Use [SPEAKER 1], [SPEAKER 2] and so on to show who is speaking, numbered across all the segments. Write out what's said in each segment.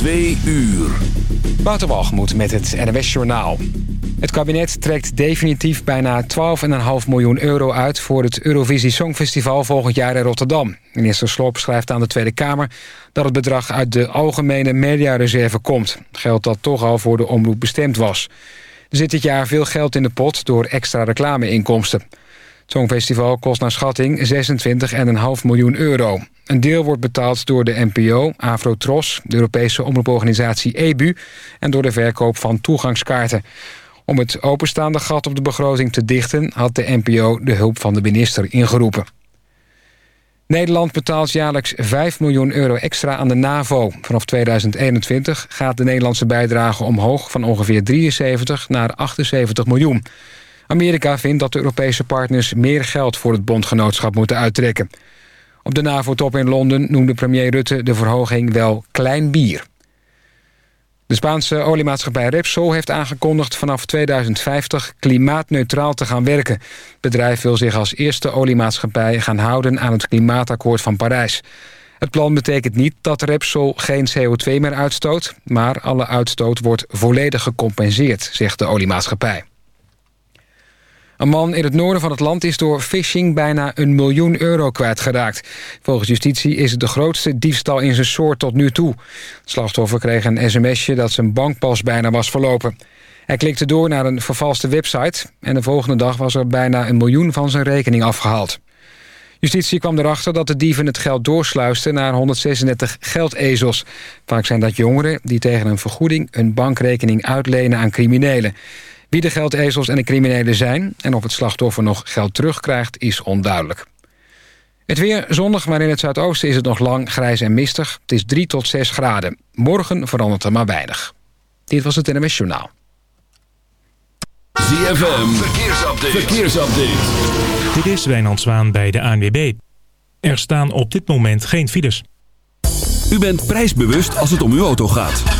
[SPEAKER 1] Twee uur.
[SPEAKER 2] Waterwalgemoed met het NWS Journaal. Het kabinet trekt definitief bijna 12,5 miljoen euro uit... voor het Eurovisie Songfestival volgend jaar in Rotterdam. Minister Slob schrijft aan de Tweede Kamer... dat het bedrag uit de algemene mediareserve komt. Geld dat toch al voor de omroep bestemd was. Er zit dit jaar veel geld in de pot door extra reclameinkomsten. Het Songfestival kost naar schatting 26,5 miljoen euro. Een deel wordt betaald door de NPO, Afrotros, de Europese omroeporganisatie EBU... en door de verkoop van toegangskaarten. Om het openstaande gat op de begroting te dichten... had de NPO de hulp van de minister ingeroepen. Nederland betaalt jaarlijks 5 miljoen euro extra aan de NAVO. Vanaf 2021 gaat de Nederlandse bijdrage omhoog... van ongeveer 73 naar 78 miljoen. Amerika vindt dat de Europese partners meer geld voor het bondgenootschap moeten uittrekken. Op de NAVO-top in Londen noemde premier Rutte de verhoging wel klein bier. De Spaanse oliemaatschappij Repsol heeft aangekondigd vanaf 2050 klimaatneutraal te gaan werken. Het bedrijf wil zich als eerste oliemaatschappij gaan houden aan het klimaatakkoord van Parijs. Het plan betekent niet dat Repsol geen CO2 meer uitstoot... maar alle uitstoot wordt volledig gecompenseerd, zegt de oliemaatschappij. Een man in het noorden van het land is door phishing bijna een miljoen euro kwijtgeraakt. Volgens justitie is het de grootste diefstal in zijn soort tot nu toe. Het slachtoffer kreeg een sms'je dat zijn bankpas bijna was verlopen. Hij klikte door naar een vervalste website... en de volgende dag was er bijna een miljoen van zijn rekening afgehaald. Justitie kwam erachter dat de dieven het geld doorsluisten naar 136 geldezels. Vaak zijn dat jongeren die tegen een vergoeding een bankrekening uitlenen aan criminelen. Wie de geldezels en de criminelen zijn... en of het slachtoffer nog geld terugkrijgt, is onduidelijk. Het weer zonnig, maar in het zuidoosten is het nog lang grijs en mistig. Het is 3 tot 6 graden. Morgen verandert er maar weinig. Dit was het NMS Journaal.
[SPEAKER 1] ZFM, verkeersupdate. verkeersupdate.
[SPEAKER 3] Dit is Wijnand Zwaan bij de ANWB. Er staan op dit moment geen files.
[SPEAKER 1] U bent prijsbewust als het om uw auto gaat.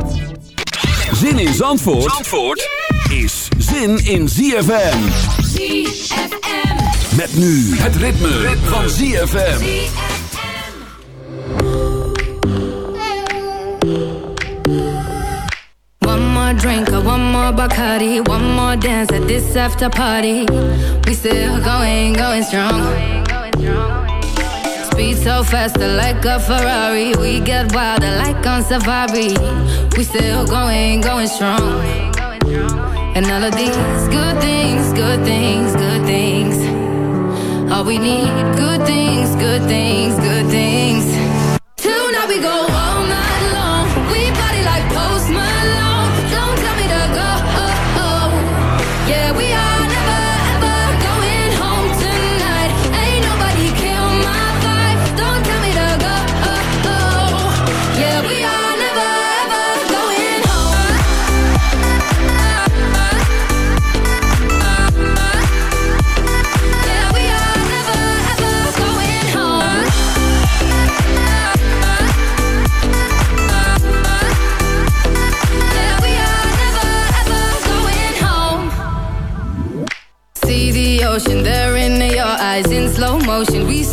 [SPEAKER 1] Zin in Zandvoort, Zandvoort is zin in ZFM.
[SPEAKER 4] ZFM.
[SPEAKER 1] Met nu het ritme, ritme. van ZFM.
[SPEAKER 4] One more drink, or one more Bacardi, one more dance at this after party. We still going, going strong. Speed so fast, like a Ferrari. We get wilder, like on safari. We still going, going strong. And all of these good things, good things, good things. All we need, good things, good things, good things. Tonight we go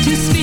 [SPEAKER 5] to speak.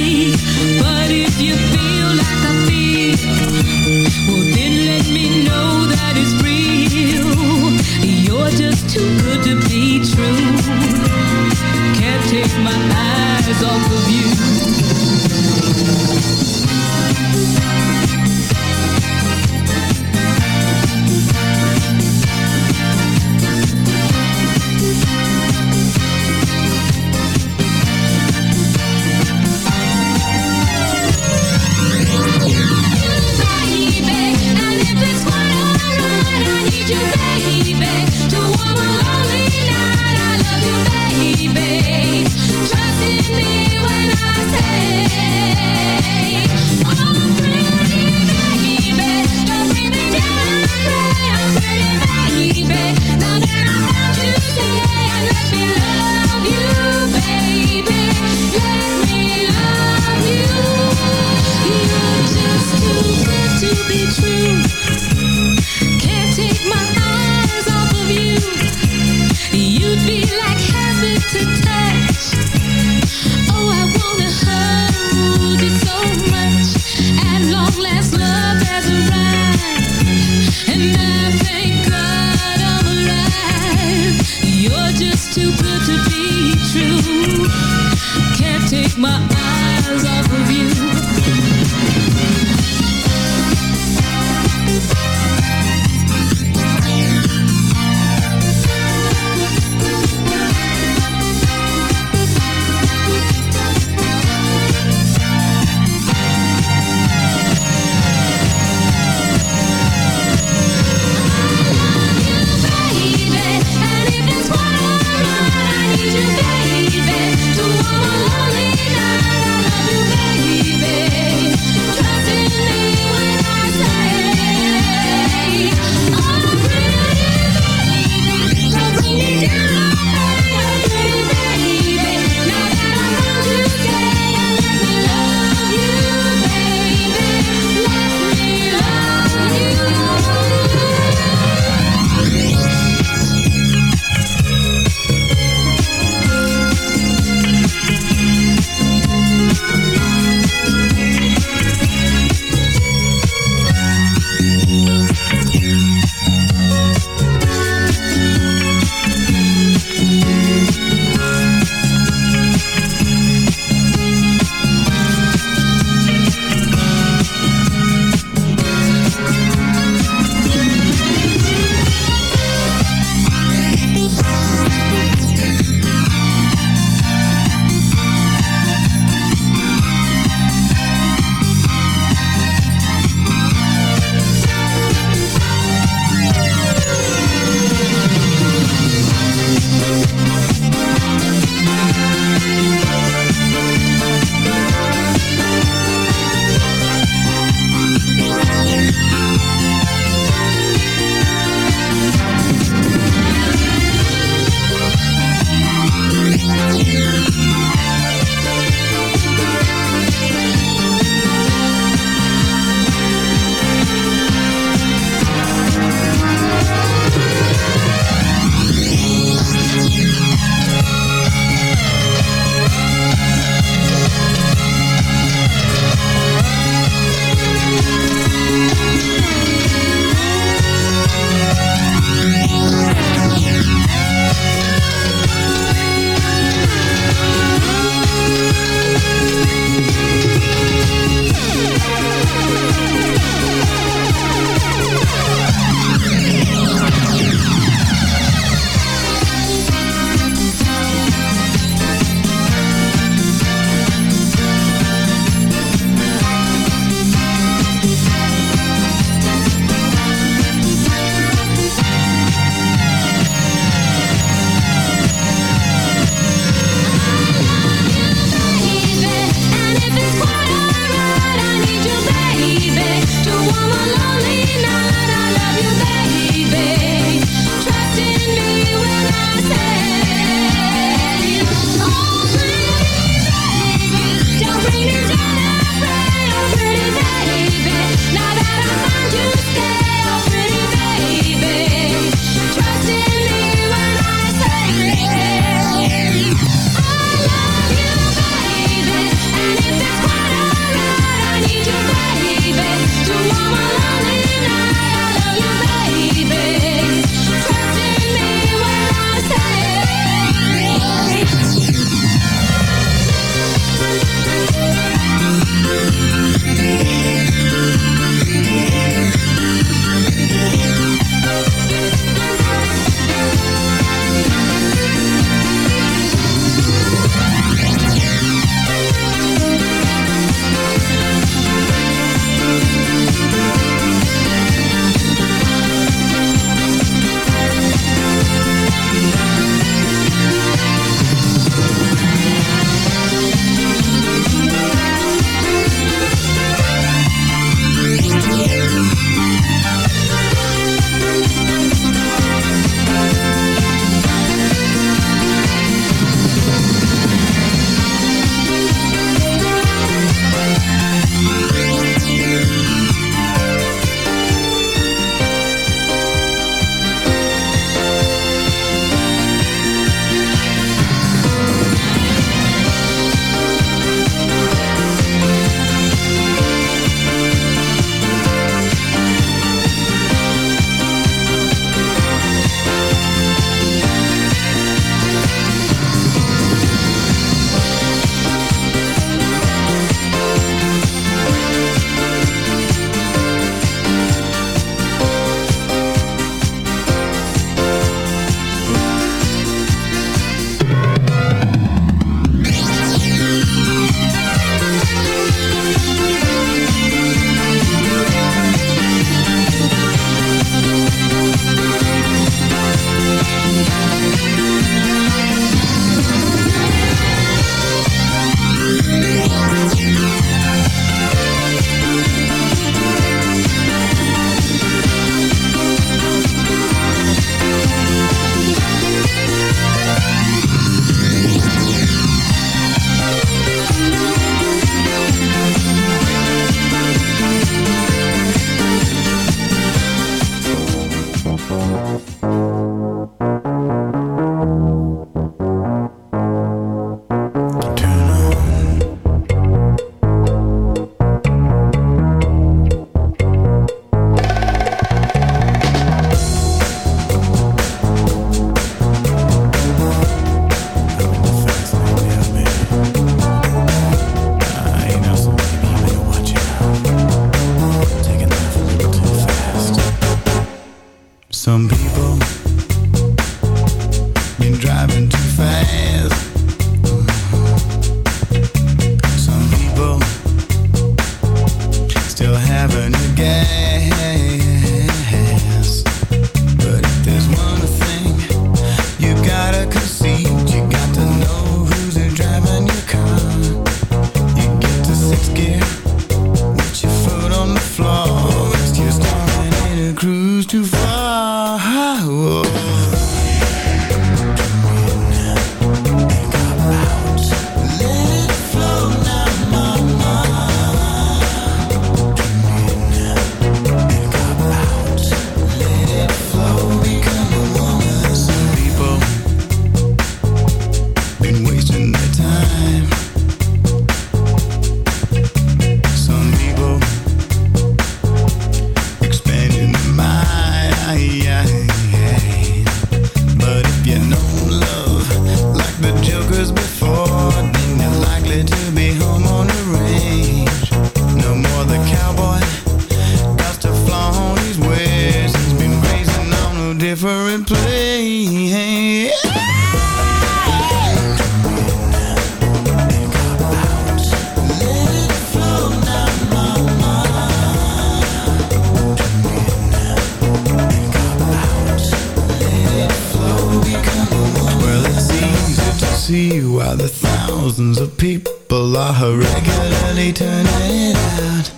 [SPEAKER 5] see why the thousands of people are regularly turning out.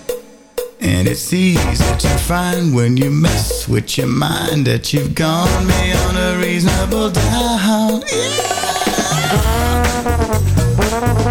[SPEAKER 5] And it's easy to find when you mess with your mind that you've gone beyond a reasonable doubt. Yeah.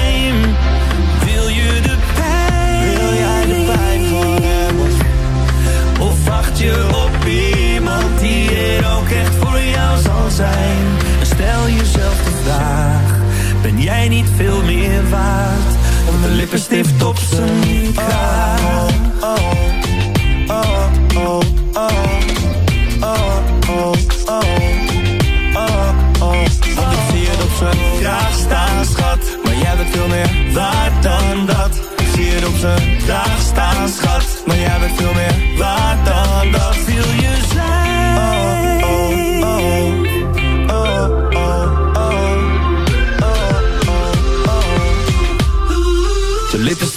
[SPEAKER 6] niet veel meer waard. Om lippen lippenstift op zijn
[SPEAKER 7] kaart.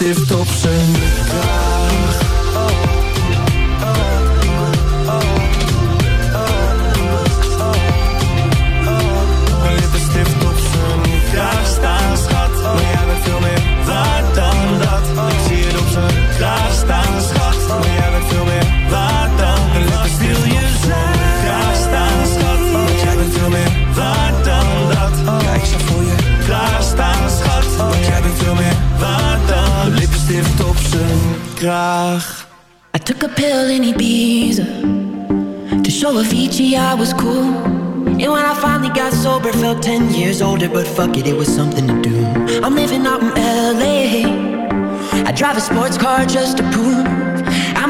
[SPEAKER 7] stift op zijn
[SPEAKER 4] pill in Ibiza To show Avicii I was cool
[SPEAKER 8] And when I finally got sober Felt ten years older But fuck it, it was something to do I'm living out in L.A. I drive a sports car just to prove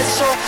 [SPEAKER 8] know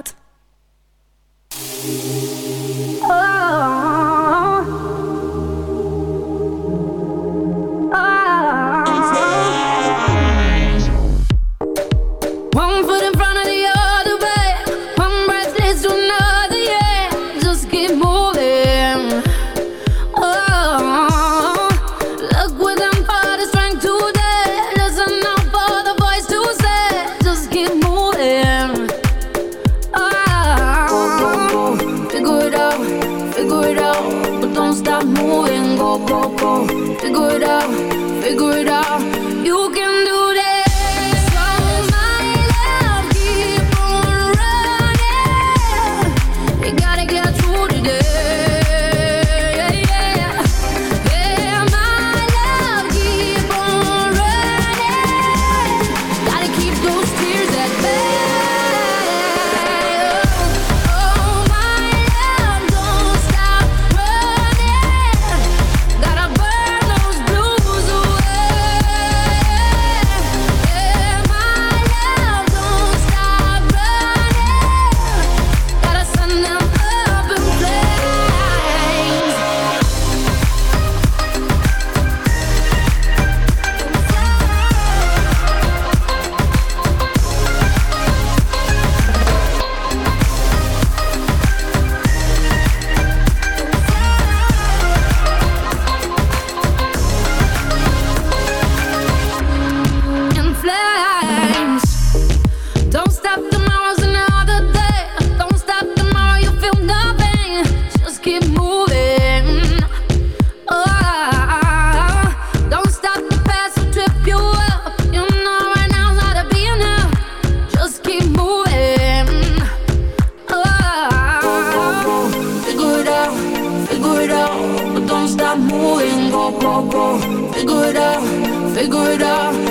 [SPEAKER 4] it